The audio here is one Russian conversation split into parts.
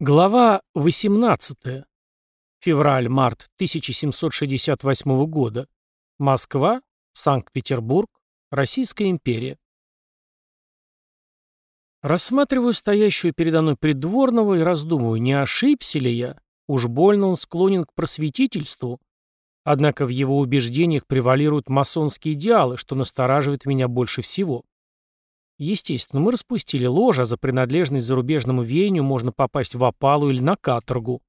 Глава 18. Февраль-март 1768 года. Москва, Санкт-Петербург, Российская империя. Рассматриваю стоящую передо мной придворного и раздумываю, не ошибся ли я. Уж больно он склонен к просветительству. Однако в его убеждениях превалируют масонские идеалы, что настораживает меня больше всего. Естественно, мы распустили ложь, а за принадлежность зарубежному веянию можно попасть в опалу или на каторгу.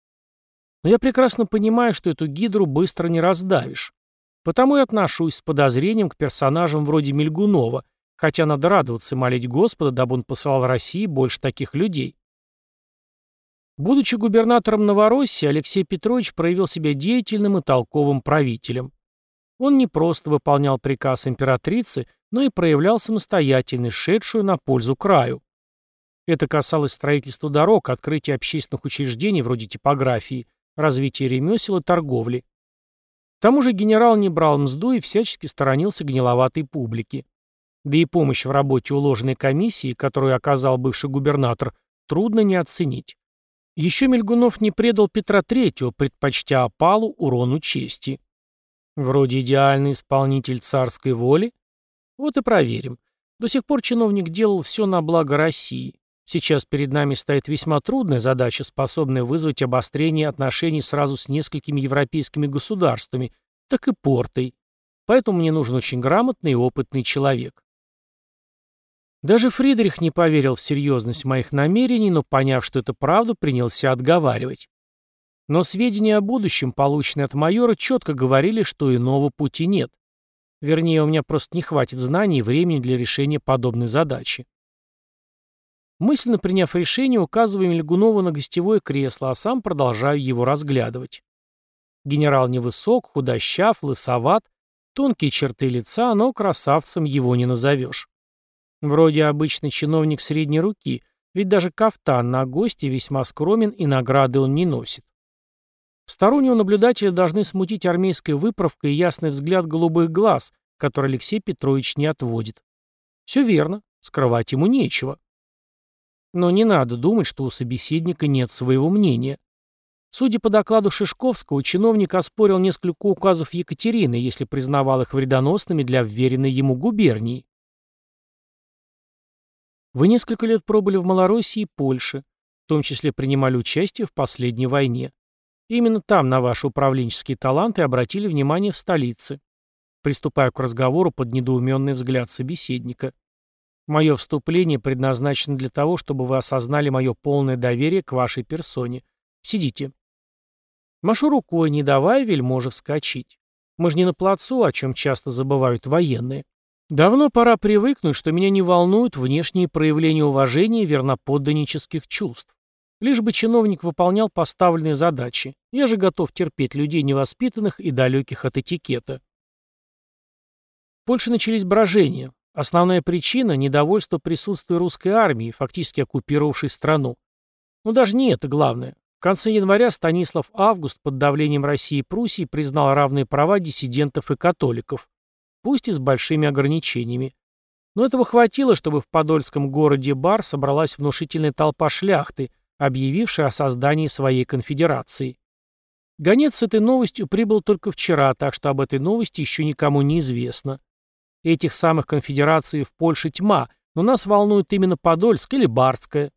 Но я прекрасно понимаю, что эту гидру быстро не раздавишь. Потому и отношусь с подозрением к персонажам вроде Мельгунова, хотя надо радоваться и молить Господа, дабы он посылал России больше таких людей. Будучи губернатором Новороссии, Алексей Петрович проявил себя деятельным и толковым правителем. Он не просто выполнял приказ императрицы, но и проявлял самостоятельность, шедшую на пользу краю. Это касалось строительства дорог, открытия общественных учреждений вроде типографии, развития ремесел и торговли. К тому же генерал не брал мзду и всячески сторонился гниловатой публики. Да и помощь в работе уложенной комиссии, которую оказал бывший губернатор, трудно не оценить. Еще Мельгунов не предал Петра III, предпочтя опалу урону чести. Вроде идеальный исполнитель царской воли. Вот и проверим. До сих пор чиновник делал все на благо России. Сейчас перед нами стоит весьма трудная задача, способная вызвать обострение отношений сразу с несколькими европейскими государствами, так и портой. Поэтому мне нужен очень грамотный и опытный человек. Даже Фридрих не поверил в серьезность моих намерений, но, поняв, что это правда, принялся отговаривать. Но сведения о будущем, полученные от майора, четко говорили, что иного пути нет. Вернее, у меня просто не хватит знаний и времени для решения подобной задачи. Мысленно приняв решение, указываю Мельгунову на гостевое кресло, а сам продолжаю его разглядывать. Генерал невысок, худощав, лысоват, тонкие черты лица, но красавцем его не назовешь. Вроде обычный чиновник средней руки, ведь даже кафтан на гости весьма скромен и награды он не носит. Стороннего наблюдателя должны смутить армейская выправка и ясный взгляд голубых глаз, который Алексей Петрович не отводит. Все верно, скрывать ему нечего. Но не надо думать, что у собеседника нет своего мнения. Судя по докладу Шишковского, чиновник оспорил несколько указов Екатерины, если признавал их вредоносными для вверенной ему губернии. Вы несколько лет пробыли в Малороссии и Польше, в том числе принимали участие в последней войне. Именно там на ваши управленческие таланты обратили внимание в столице. Приступаю к разговору под недоуменный взгляд собеседника. Мое вступление предназначено для того, чтобы вы осознали мое полное доверие к вашей персоне. Сидите. Машу рукой, не давая вельможе вскочить. Мы же не на плацу, о чем часто забывают военные. Давно пора привыкнуть, что меня не волнуют внешние проявления уважения и верноподданнических чувств. Лишь бы чиновник выполнял поставленные задачи. Я же готов терпеть людей невоспитанных и далеких от этикета. В Польше начались брожения. Основная причина – недовольство присутствия русской армии, фактически оккупировавшей страну. Но даже не это главное. В конце января Станислав Август под давлением России и Пруссии признал равные права диссидентов и католиков, пусть и с большими ограничениями. Но этого хватило, чтобы в подольском городе Бар собралась внушительная толпа шляхты – объявивший о создании своей конфедерации. Гонец с этой новостью прибыл только вчера, так что об этой новости еще никому не известно. Этих самых конфедераций в Польше тьма, но нас волнует именно Подольск или Барская.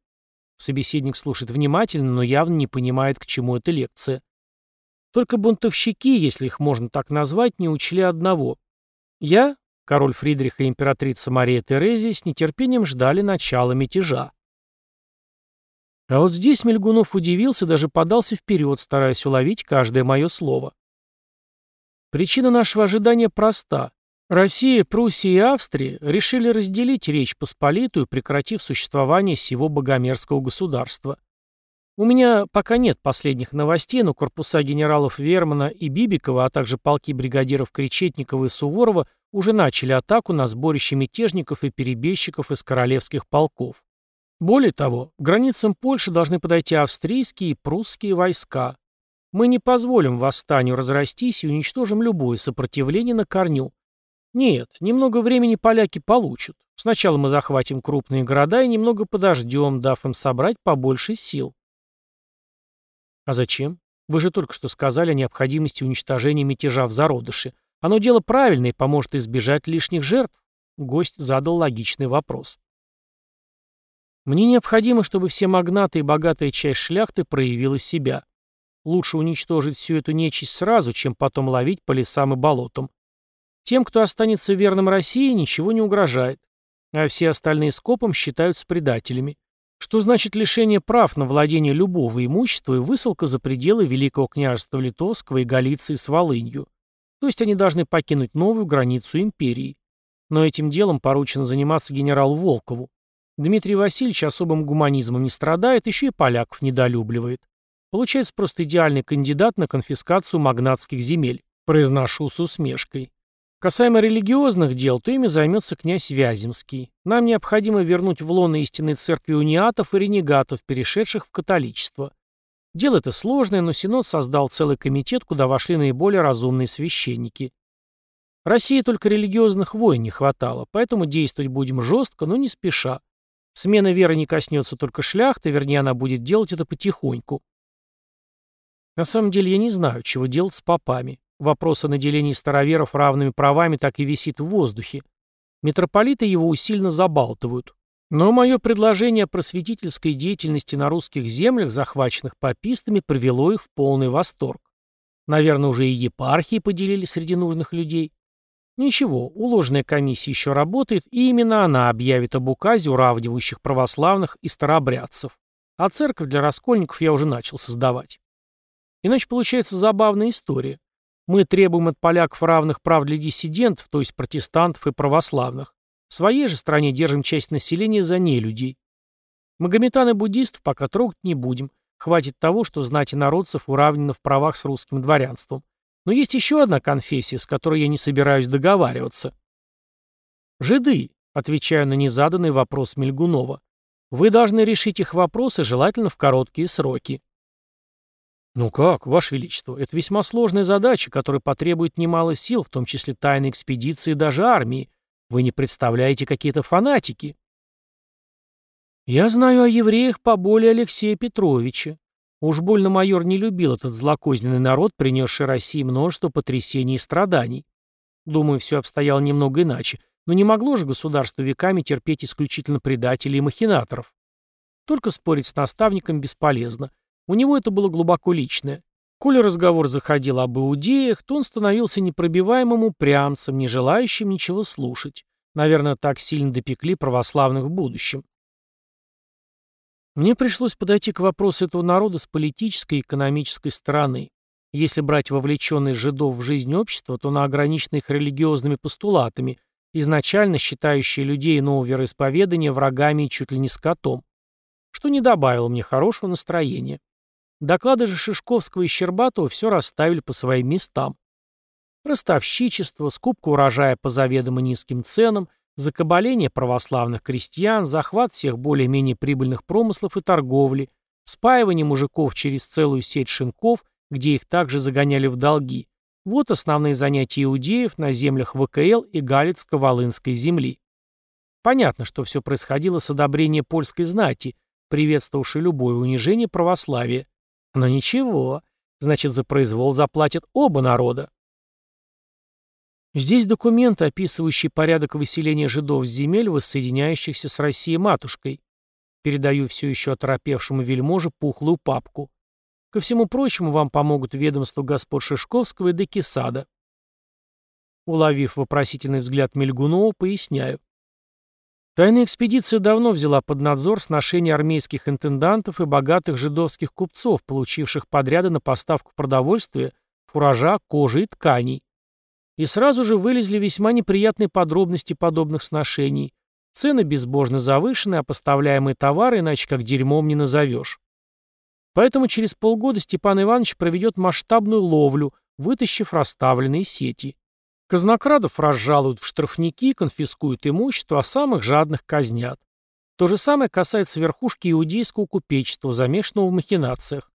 Собеседник слушает внимательно, но явно не понимает, к чему эта лекция. Только бунтовщики, если их можно так назвать, не учли одного. Я, король Фридрих и императрица Мария Терезия, с нетерпением ждали начала мятежа. А вот здесь Мельгунов удивился, даже подался вперед, стараясь уловить каждое мое слово. Причина нашего ожидания проста. Россия, Пруссия и Австрия решили разделить Речь Посполитую, прекратив существование всего богомерзкого государства. У меня пока нет последних новостей, но корпуса генералов Вермана и Бибикова, а также полки бригадиров Кречетникова и Суворова уже начали атаку на сборище мятежников и перебежчиков из королевских полков. Более того, к границам Польши должны подойти австрийские и прусские войска. Мы не позволим восстанию разрастись и уничтожим любое сопротивление на корню. Нет, немного времени поляки получат. Сначала мы захватим крупные города и немного подождем, дав им собрать побольше сил. А зачем? Вы же только что сказали о необходимости уничтожения мятежа в зародыше. Оно дело правильное и поможет избежать лишних жертв. Гость задал логичный вопрос. Мне необходимо, чтобы все магнаты и богатая часть шляхты проявила себя. Лучше уничтожить всю эту нечисть сразу, чем потом ловить по лесам и болотам. Тем, кто останется верным России, ничего не угрожает, а все остальные скопом считаются предателями. Что значит лишение прав на владение любого имущества и высылка за пределы Великого княжества Литовского и Галиции с Волынью. То есть они должны покинуть новую границу империи. Но этим делом поручено заниматься генералу Волкову. Дмитрий Васильевич особым гуманизмом не страдает, еще и поляков недолюбливает. Получается просто идеальный кандидат на конфискацию магнатских земель, произношу с усмешкой. Касаемо религиозных дел, то ими займется князь Вяземский. Нам необходимо вернуть в лоно истинной церкви униатов и ренегатов, перешедших в католичество. Дело это сложное, но Синод создал целый комитет, куда вошли наиболее разумные священники. России только религиозных войн не хватало, поэтому действовать будем жестко, но не спеша. Смена веры не коснется только шляхты, вернее, она будет делать это потихоньку. На самом деле я не знаю, чего делать с попами. Вопрос о наделении староверов равными правами так и висит в воздухе. Митрополиты его усиленно забалтывают. Но мое предложение о просветительской деятельности на русских землях, захваченных попистами, привело их в полный восторг. Наверное, уже и епархии поделили среди нужных людей. Ничего, уложенная комиссия еще работает, и именно она объявит об указе, уравнивающих православных и старообрядцев. А церковь для раскольников я уже начал создавать. Иначе получается забавная история. Мы требуем от поляков равных прав для диссидентов, то есть протестантов и православных. В своей же стране держим часть населения за нелюдей. Магометан и буддистов пока трогать не будем. Хватит того, что знать и народцев уравнено в правах с русским дворянством. Но есть еще одна конфессия, с которой я не собираюсь договариваться. «Жиды», отвечаю на незаданный вопрос Мельгунова. «Вы должны решить их вопросы, желательно в короткие сроки». «Ну как, Ваше Величество, это весьма сложная задача, которая потребует немало сил, в том числе тайной экспедиции и даже армии. Вы не представляете какие-то фанатики». «Я знаю о евреях поболее Алексея Петровича. Уж больно майор не любил этот злокозненный народ, принесший России множество потрясений и страданий. Думаю, все обстояло немного иначе, но не могло же государство веками терпеть исключительно предателей и махинаторов. Только спорить с наставником бесполезно. У него это было глубоко личное. Коли разговор заходил об иудеях, то он становился непробиваемым упрямцем, не желающим ничего слушать. Наверное, так сильно допекли православных в будущем. Мне пришлось подойти к вопросу этого народа с политической и экономической стороны. Если брать вовлеченность жидов в жизнь общества, то на ограниченных религиозными постулатами, изначально считающие людей нового вероисповедания врагами и чуть ли не скотом, что не добавило мне хорошего настроения. Доклады же Шишковского и Щербатова все расставили по своим местам. Ростовщичество, скупка урожая по заведомо низким ценам, закабаление православных крестьян, захват всех более-менее прибыльных промыслов и торговли, спаивание мужиков через целую сеть шинков, где их также загоняли в долги. Вот основные занятия иудеев на землях ВКЛ и Галицко-Волынской земли. Понятно, что все происходило с одобрения польской знати, приветствовавшей любое унижение православия. Но ничего, значит, за произвол заплатят оба народа. Здесь документ, описывающий порядок выселения жидов с земель, воссоединяющихся с Россией матушкой. Передаю все еще оторопевшему вельможе пухлую папку. Ко всему прочему, вам помогут ведомства господ Шишковского и Декисада. Уловив вопросительный взгляд Мельгунова, поясняю. Тайная экспедиция давно взяла под надзор сношение армейских интендантов и богатых жидовских купцов, получивших подряды на поставку продовольствия, фуража, кожи и тканей. И сразу же вылезли весьма неприятные подробности подобных сношений. Цены безбожно завышены, а поставляемые товары иначе как дерьмом не назовешь. Поэтому через полгода Степан Иванович проведет масштабную ловлю, вытащив расставленные сети. Казнокрадов разжалуют в штрафники, конфискуют имущество, а самых жадных казнят. То же самое касается верхушки иудейского купечества, замешанного в махинациях.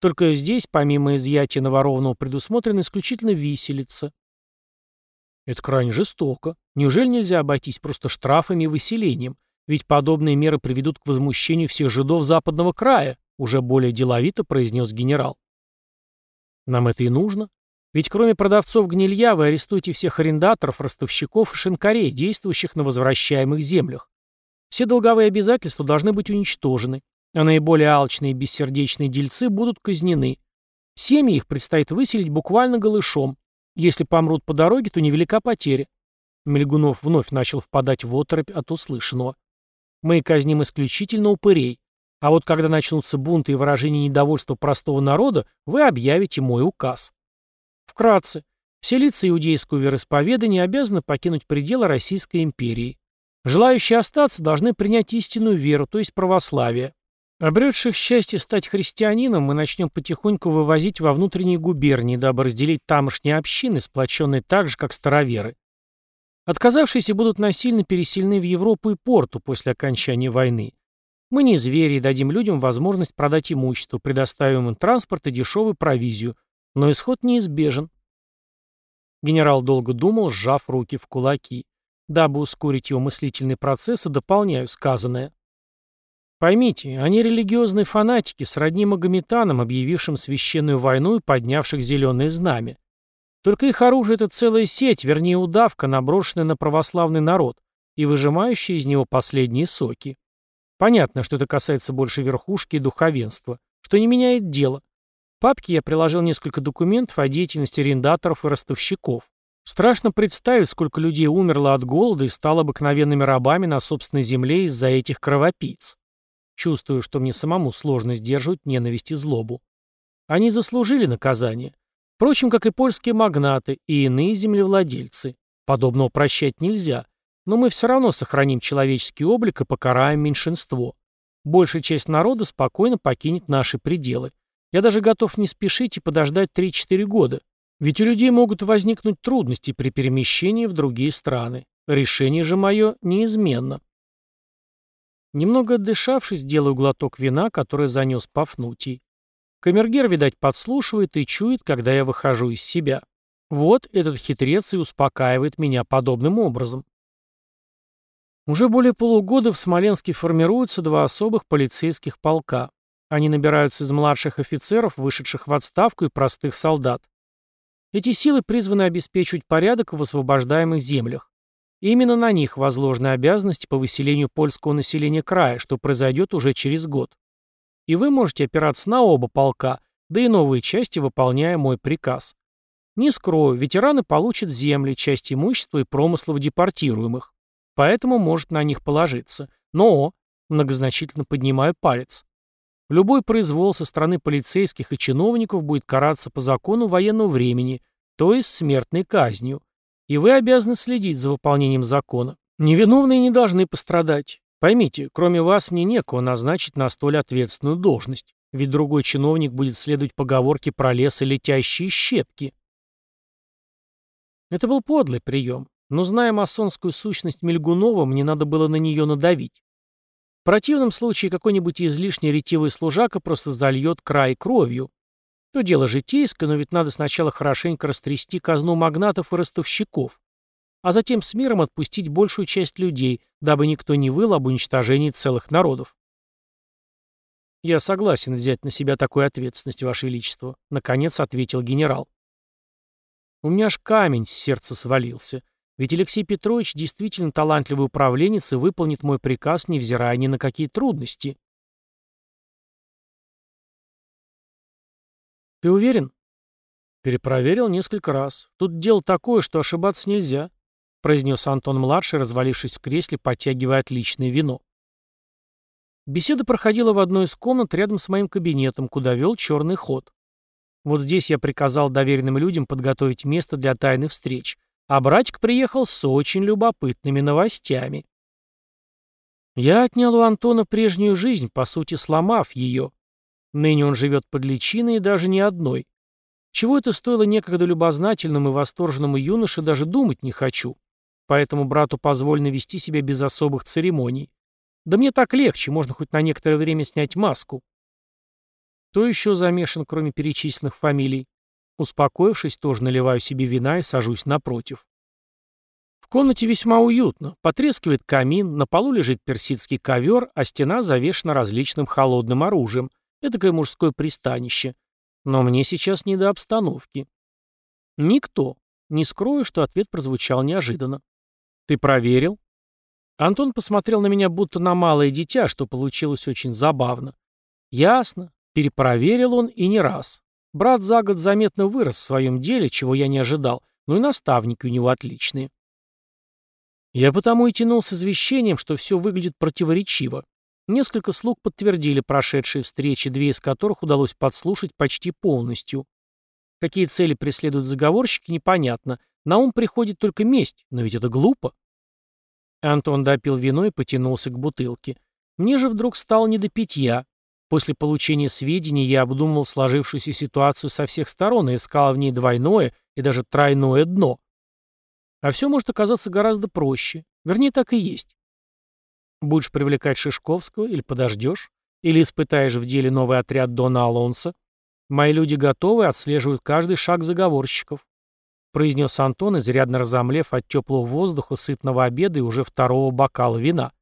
Только здесь, помимо изъятия наворованного, предусмотрено исключительно виселица. Это крайне жестоко. Неужели нельзя обойтись просто штрафами и выселением? Ведь подобные меры приведут к возмущению всех жидов западного края, уже более деловито произнес генерал. Нам это и нужно. Ведь кроме продавцов гнилья вы арестуете всех арендаторов, ростовщиков и шинкарей, действующих на возвращаемых землях. Все долговые обязательства должны быть уничтожены, а наиболее алчные и бессердечные дельцы будут казнены. Семьи их предстоит выселить буквально голышом. Если помрут по дороге, то невелика потеря. Мельгунов вновь начал впадать в оторопь от услышанного. Мы казним исключительно упырей. А вот когда начнутся бунты и выражения недовольства простого народа, вы объявите мой указ. Вкратце, все лица иудейского вероисповедания обязаны покинуть пределы Российской империи. Желающие остаться должны принять истинную веру, то есть православие. Обретших счастье стать христианином мы начнем потихоньку вывозить во внутренние губернии, дабы разделить тамошние общины, сплоченные так же, как староверы. Отказавшиеся будут насильно переселены в Европу и Порту после окончания войны. Мы не звери и дадим людям возможность продать имущество, предоставим им транспорт и дешевую провизию, но исход неизбежен. Генерал долго думал, сжав руки в кулаки. Дабы ускорить его мыслительный процесс, дополняю сказанное. Поймите, они религиозные фанатики, сродни магометанам, объявившим священную войну и поднявших зеленое знамя. Только их оружие — это целая сеть, вернее удавка, наброшенная на православный народ и выжимающая из него последние соки. Понятно, что это касается больше верхушки и духовенства, что не меняет дело папке я приложил несколько документов о деятельности арендаторов и ростовщиков. Страшно представить, сколько людей умерло от голода и стало обыкновенными рабами на собственной земле из-за этих кровопийц. Чувствую, что мне самому сложно сдерживать ненависть и злобу. Они заслужили наказание. Впрочем, как и польские магнаты и иные землевладельцы. Подобного прощать нельзя. Но мы все равно сохраним человеческий облик и покараем меньшинство. Большая часть народа спокойно покинет наши пределы. Я даже готов не спешить и подождать 3-4 года. Ведь у людей могут возникнуть трудности при перемещении в другие страны. Решение же мое неизменно. Немного отдышавшись, делаю глоток вина, которое занес Пафнутий. Камергер, видать, подслушивает и чует, когда я выхожу из себя. Вот этот хитрец и успокаивает меня подобным образом. Уже более полугода в Смоленске формируются два особых полицейских полка. Они набираются из младших офицеров, вышедших в отставку и простых солдат. Эти силы призваны обеспечивать порядок в освобождаемых землях. Именно на них возложены обязанности по выселению польского населения края, что произойдет уже через год. И вы можете опираться на оба полка, да и новые части, выполняя мой приказ. Не скрою, ветераны получат земли, часть имущества и промыслов депортируемых. Поэтому может на них положиться. Но, многозначительно поднимаю палец, Любой произвол со стороны полицейских и чиновников будет караться по закону военного времени, то есть смертной казнью. И вы обязаны следить за выполнением закона. Невиновные не должны пострадать. Поймите, кроме вас мне некого назначить на столь ответственную должность, ведь другой чиновник будет следовать поговорке про лес и летящие щепки. Это был подлый прием, но зная масонскую сущность Мельгунова, мне надо было на нее надавить. В противном случае какой-нибудь излишне ретивый служака просто зальет край кровью. То дело житейское, но ведь надо сначала хорошенько растрясти казну магнатов и ростовщиков, а затем с миром отпустить большую часть людей, дабы никто не выл об уничтожении целых народов. «Я согласен взять на себя такую ответственность, Ваше Величество», — наконец ответил генерал. У меня аж камень с сердца свалился. Ведь Алексей Петрович действительно талантливый управленец и выполнит мой приказ, невзирая ни на какие трудности. Ты уверен? Перепроверил несколько раз. Тут дело такое, что ошибаться нельзя, произнес Антон-младший, развалившись в кресле, подтягивая отличное вино. Беседа проходила в одной из комнат рядом с моим кабинетом, куда вел черный ход. Вот здесь я приказал доверенным людям подготовить место для тайных встреч, а братик приехал с очень любопытными новостями. Я отнял у Антона прежнюю жизнь, по сути сломав ее. Ныне он живет под личиной и даже не одной. Чего это стоило некогда любознательному и восторженному юноше, даже думать не хочу. Поэтому брату позволено вести себя без особых церемоний. Да мне так легче, можно хоть на некоторое время снять маску. Кто еще замешан, кроме перечисленных фамилий? Успокоившись, тоже наливаю себе вина и сажусь напротив. В комнате весьма уютно. Потрескивает камин, на полу лежит персидский ковер, а стена завешена различным холодным оружием. Этакое мужское пристанище. Но мне сейчас не до обстановки. Никто. Не скрою, что ответ прозвучал неожиданно. Ты проверил? Антон посмотрел на меня будто на малое дитя, что получилось очень забавно. Ясно. Перепроверил он и не раз. Брат за год заметно вырос в своем деле, чего я не ожидал, но и наставники у него отличные. Я потому и тянул с извещением, что все выглядит противоречиво. Несколько слуг подтвердили прошедшие встречи, две из которых удалось подслушать почти полностью. Какие цели преследуют заговорщики, непонятно. На ум приходит только месть, но ведь это глупо. Антон допил вино и потянулся к бутылке. Мне же вдруг стало не до питья. После получения сведений я обдумывал сложившуюся ситуацию со всех сторон и искал в ней двойное и даже тройное дно. А все может оказаться гораздо проще. Вернее, так и есть. Будешь привлекать Шишковского или подождешь? Или испытаешь в деле новый отряд Дона Алонса? Мои люди готовы, отслеживают каждый шаг заговорщиков произнес Антон, изрядно разомлев от теплого воздуха, сытного обеда и уже второго бокала вина.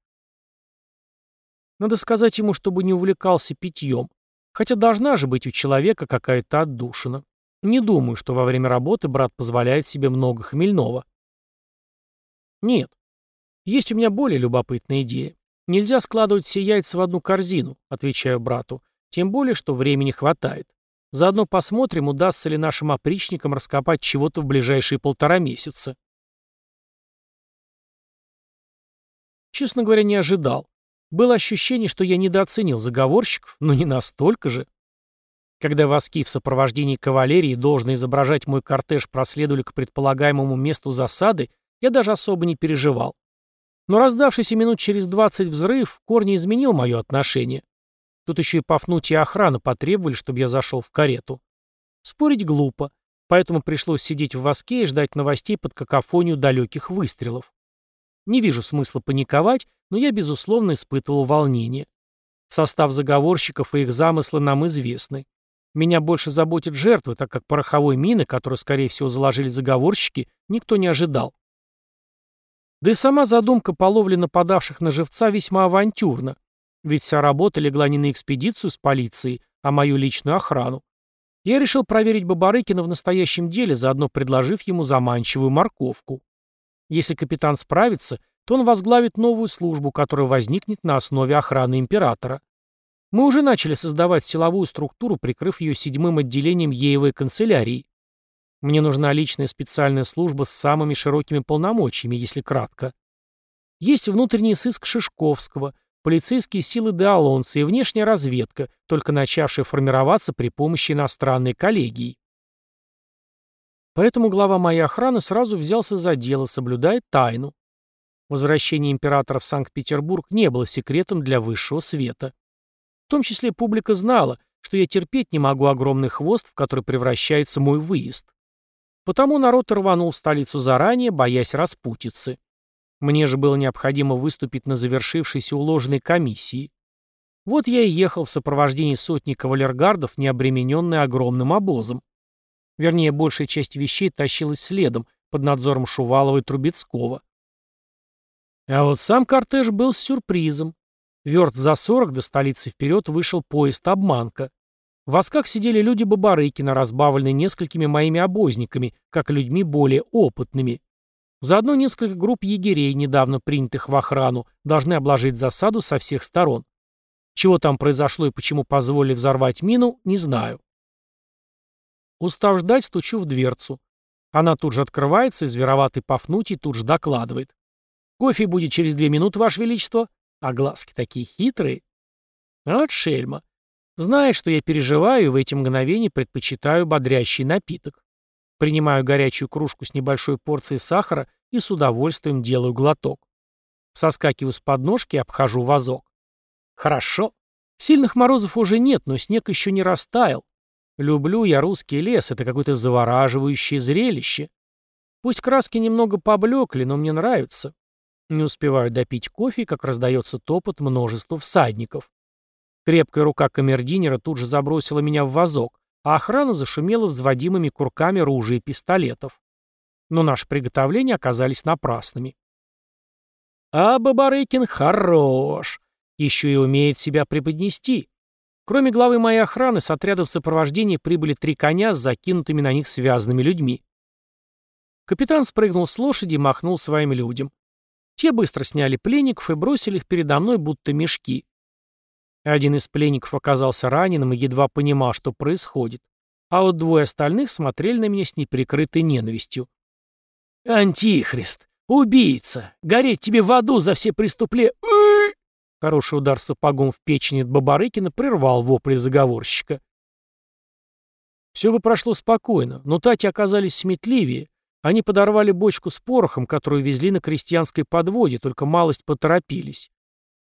Надо сказать ему, чтобы не увлекался питьем. Хотя должна же быть у человека какая-то отдушина. Не думаю, что во время работы брат позволяет себе много хмельного. Нет. Есть у меня более любопытная идея. Нельзя складывать все яйца в одну корзину, отвечаю брату. Тем более, что времени хватает. Заодно посмотрим, удастся ли нашим опричникам раскопать чего-то в ближайшие полтора месяца. Честно говоря, не ожидал. Было ощущение, что я недооценил заговорщиков, но не настолько же. Когда воски в сопровождении кавалерии, должны изображать мой кортеж, проследовали к предполагаемому месту засады, я даже особо не переживал. Но раздавшийся минут через двадцать взрыв в корне изменил мое отношение. Тут еще и Пафнутий и охрана потребовали, чтобы я зашел в карету. Спорить глупо, поэтому пришлось сидеть в воске и ждать новостей под какофонию далеких выстрелов. Не вижу смысла паниковать, но я, безусловно, испытывал волнение. Состав заговорщиков и их замыслы нам известны. Меня больше заботят жертвы, так как пороховой мины, которую, скорее всего, заложили заговорщики, никто не ожидал. Да и сама задумка по ловле нападавших на живца весьма авантюрна. Ведь вся работа легла не на экспедицию с полицией, а мою личную охрану. Я решил проверить Бабарыкина в настоящем деле, заодно предложив ему заманчивую морковку. Если капитан справится, то он возглавит новую службу, которая возникнет на основе охраны императора. Мы уже начали создавать силовую структуру, прикрыв ее седьмым отделением Еевой канцелярии. Мне нужна личная специальная служба с самыми широкими полномочиями, если кратко. Есть внутренний сыск Шишковского, полицейские силы Деалонса и внешняя разведка, только начавшая формироваться при помощи иностранной коллегии. Поэтому глава моей охраны сразу взялся за дело, соблюдая тайну. Возвращение императора в Санкт-Петербург не было секретом для высшего света. В том числе публика знала, что я терпеть не могу огромный хвост, в который превращается мой выезд. Потому народ рванул в столицу заранее, боясь распутицы. Мне же было необходимо выступить на завершившейся уложенной комиссии. Вот я и ехал в сопровождении сотни кавалергардов, не обремененный огромным обозом. Вернее, большая часть вещей тащилась следом, под надзором Шувалова и Трубецкого. А вот сам кортеж был с сюрпризом. Верст за сорок до столицы вперед вышел поезд «Обманка». В восках сидели люди Бабарыкина, разбавленные несколькими моими обозниками, как людьми более опытными. Заодно несколько групп егерей, недавно принятых в охрану, должны обложить засаду со всех сторон. Чего там произошло и почему позволили взорвать мину, не знаю. Устав ждать, стучу в дверцу. Она тут же открывается, и звероватый Пафнутий тут же докладывает. «Кофе будет через две минуты, Ваше Величество». А глазки такие хитрые. Вот шельма. Знает, что я переживаю, в эти мгновения предпочитаю бодрящий напиток. Принимаю горячую кружку с небольшой порцией сахара и с удовольствием делаю глоток. Соскакиваю с подножки и обхожу вазок. Хорошо. Сильных морозов уже нет, но снег еще не растаял. Люблю я русский лес, это какое-то завораживающее зрелище. Пусть краски немного поблекли, но мне нравится. Не успеваю допить кофе, как раздается топот множества всадников. Крепкая рука камердинера тут же забросила меня в вазок а охрана зашумела взводимыми курками ружей и пистолетов. Но наши приготовления оказались напрасными. А Бабарыкин хорош. Еще и умеет себя преподнести. Кроме главы моей охраны, с отрядом сопровождения прибыли три коня с закинутыми на них связанными людьми. Капитан спрыгнул с лошади и махнул своим людям. Те быстро сняли пленников и бросили их передо мной, будто мешки. Один из пленников оказался раненым и едва понимал, что происходит, а вот двое остальных смотрели на меня с неприкрытой ненавистью. «Антихрист! Убийца! Гореть тебе в аду за все преступления!» Хороший удар сапогом в печень от Бабарыкина прервал вопли заговорщика. Все бы прошло спокойно, но тати оказались сметливее. Они подорвали бочку с порохом, которую везли на крестьянской подводе, только малость поторопились.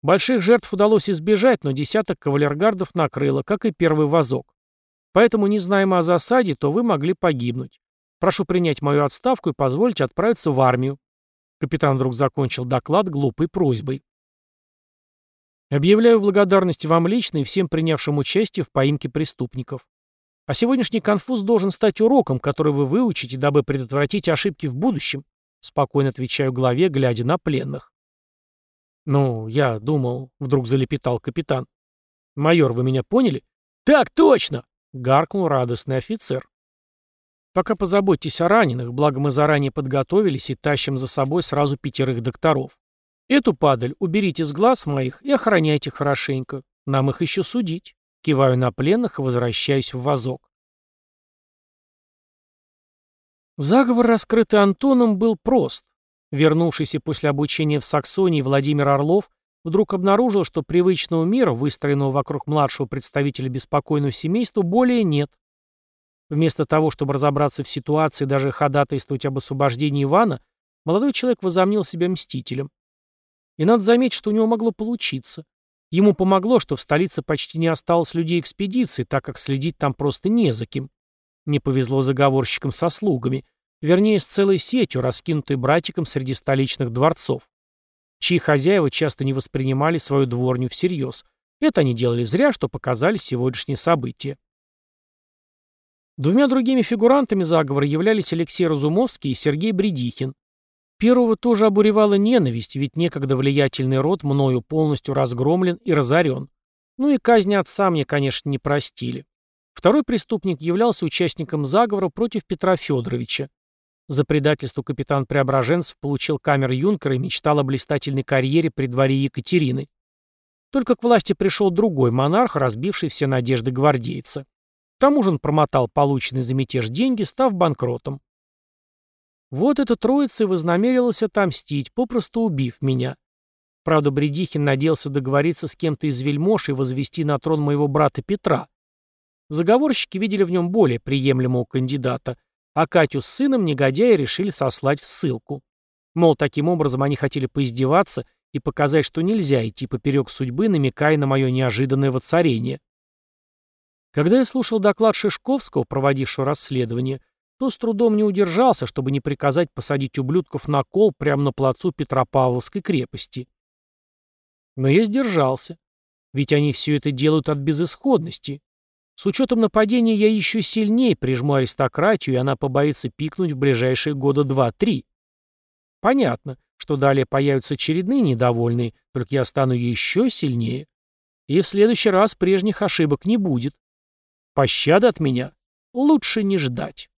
Больших жертв удалось избежать, но десяток кавалергардов накрыло, как и первый вазок. Поэтому, не зная о засаде, то вы могли погибнуть. Прошу принять мою отставку и позволить отправиться в армию. Капитан вдруг закончил доклад глупой просьбой. Объявляю благодарность вам лично и всем принявшим участие в поимке преступников. А сегодняшний конфуз должен стать уроком, который вы выучите, дабы предотвратить ошибки в будущем, спокойно отвечаю главе, глядя на пленных. Ну, я думал, вдруг залепетал капитан. Майор, вы меня поняли? Так точно! гаркнул радостный офицер. Пока позаботьтесь о раненых, благо мы заранее подготовились и тащим за собой сразу пятерых докторов. Эту падаль уберите с глаз моих и охраняйте хорошенько. Нам их еще судить. Киваю на пленных и возвращаюсь в вазок. Заговор, раскрытый Антоном, был прост. Вернувшийся после обучения в Саксонии Владимир Орлов вдруг обнаружил, что привычного мира, выстроенного вокруг младшего представителя беспокойного семейства, более нет. Вместо того, чтобы разобраться в ситуации и даже ходатайствовать об освобождении Ивана, молодой человек возомнил себя мстителем. И надо заметить, что у него могло получиться. Ему помогло, что в столице почти не осталось людей экспедиции, так как следить там просто не за кем. Не повезло заговорщикам со слугами, вернее, с целой сетью, раскинутой братиком среди столичных дворцов, чьи хозяева часто не воспринимали свою дворню всерьез. Это они делали зря, что показали сегодняшние события. Двумя другими фигурантами заговора являлись Алексей Разумовский и Сергей Бредихин. Первого тоже обуревала ненависть, ведь некогда влиятельный род мною полностью разгромлен и разорен. Ну и казни отца мне, конечно, не простили. Второй преступник являлся участником заговора против Петра Федоровича. За предательство капитан Преображенцев получил камер юнкера и мечтал о блистательной карьере при дворе Екатерины. Только к власти пришел другой монарх, разбивший все надежды гвардейца. К тому же он промотал полученные за мятеж деньги, став банкротом. Вот эта троица и вознамерилась отомстить, попросту убив меня. Правда, Бредихин надеялся договориться с кем-то из вельмож и возвести на трон моего брата Петра. Заговорщики видели в нем более приемлемого кандидата, а Катю с сыном негодяи решили сослать в ссылку. Мол, таким образом они хотели поиздеваться и показать, что нельзя идти поперек судьбы, намекая на мое неожиданное воцарение. Когда я слушал доклад Шишковского, проводившего расследование, то с трудом не удержался, чтобы не приказать посадить ублюдков на кол прямо на плацу Петропавловской крепости. Но я сдержался, ведь они все это делают от безысходности. С учетом нападения я еще сильнее прижму аристократию, и она побоится пикнуть в ближайшие года два-три. Понятно, что далее появятся очередные недовольные, только я стану еще сильнее. И в следующий раз прежних ошибок не будет. Пощады от меня лучше не ждать.